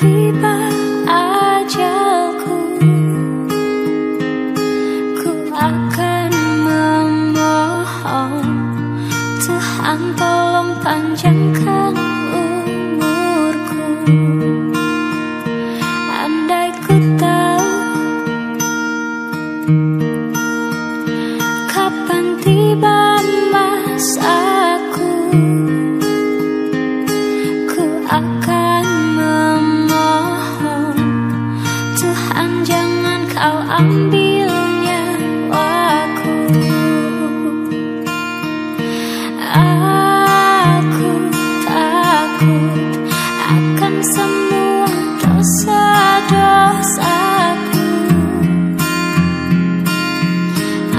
tiba ajalku. Ku akan memohon Tuhan tolong panjangkan umurku. ambilnya aku. Aku takut akan semua dosa-dosaku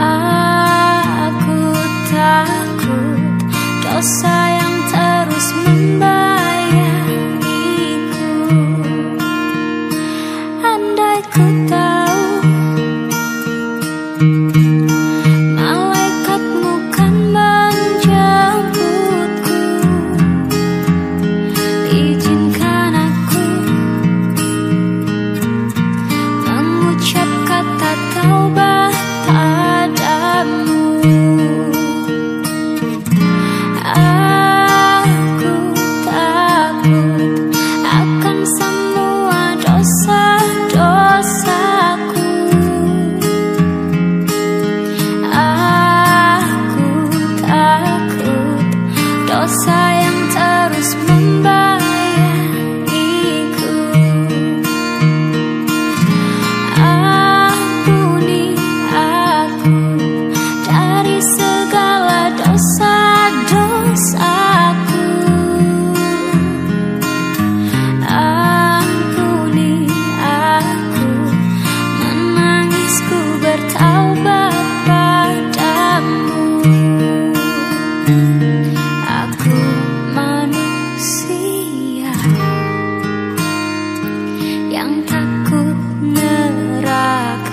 Aku takut dosa yang terus membangun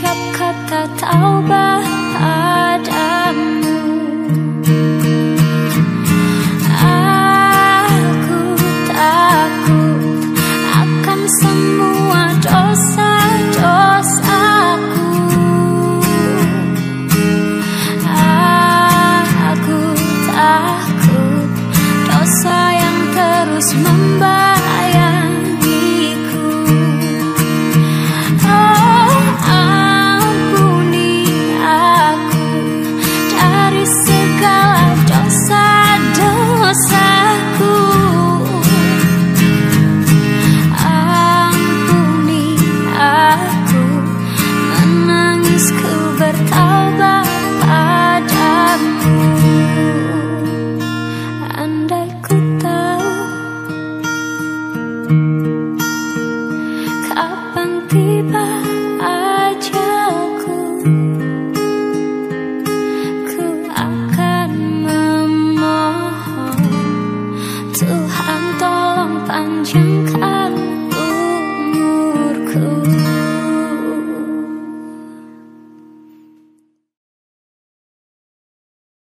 Ucap kata taubat padamu. Aku takut akan semua dosa-dosaku. Aku takut dosa yang terus membara 地板。